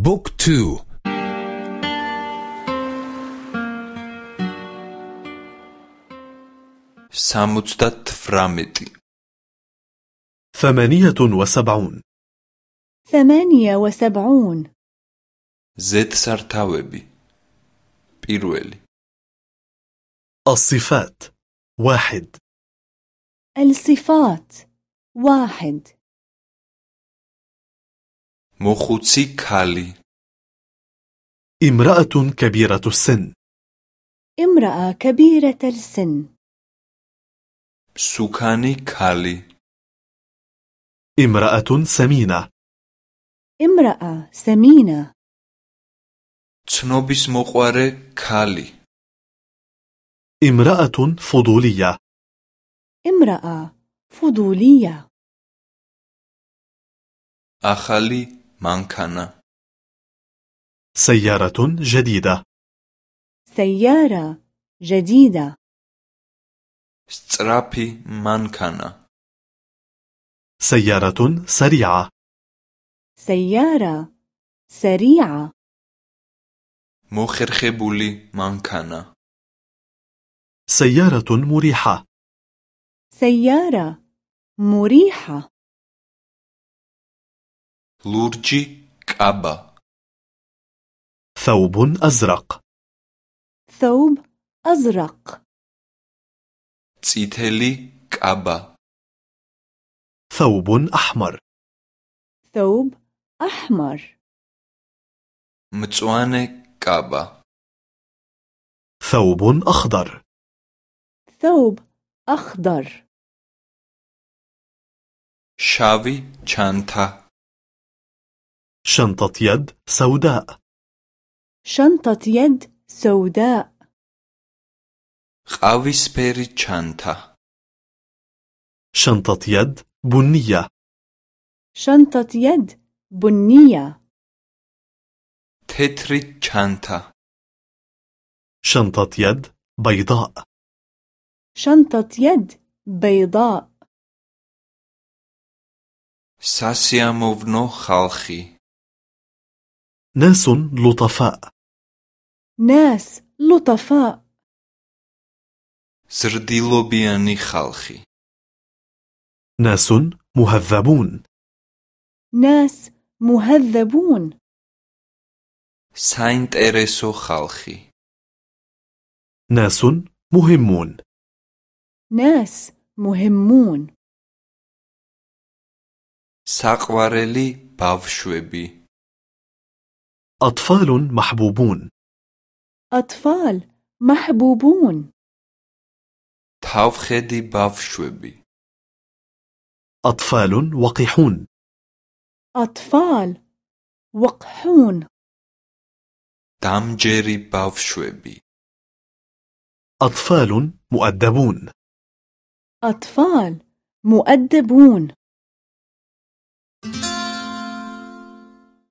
Book two. სამოცდათვრამეტი ثمانية وسبعون. ثمانية وسبعون. ზედსართავები პირველი. الصفات. واحد. الصفات. واحد. مخوتسي كالي امرأة كبيرة السن امرأة كبيرة السن سوكاني كالي امرأة سمينة امرأة سمينة ცნობის მოყვარე ქალი امرأة فضولية امرأة فضولية ახალი مانكانا سيارة جديدة. سيارة جديدة. سترابي مانكانا سيارة سريعة. سيارة سريعة. مخرخبولي مانكانا سيارة مريحة. سيارة مريحة. لورجي كأبا. ثوب أزرق. ثوب أزرق. تيتلي كابا ثوب أحمر. ثوب أحمر. متوانه كابا ثوب أخضر. ثوب أخضر. شاوي چانتا شنطة يد سوداء. شنطة يد سوداء. قاويسبيري شانتا شنطة يد بنية. شنطة يد بنية. تتري شانتا شنطة يد بيضاء. شنطة يد بيضاء. ساسياموفنو خالخي ناس لطفاء. ناس لطفاء. ზრდილობიანი ხალხი ناس مهذبون. ناس مهذبون. საინტერესო ხალხი ناس مهمون. ناس مهمون. საყვარელი ბავშვები أطفال محبوبون أطفال محبوبون თავხედი ბავშვები أطفال وقحون أطفال وقحون დამჯერი ბავშვები أطفال مؤدبون أطفال مؤدبون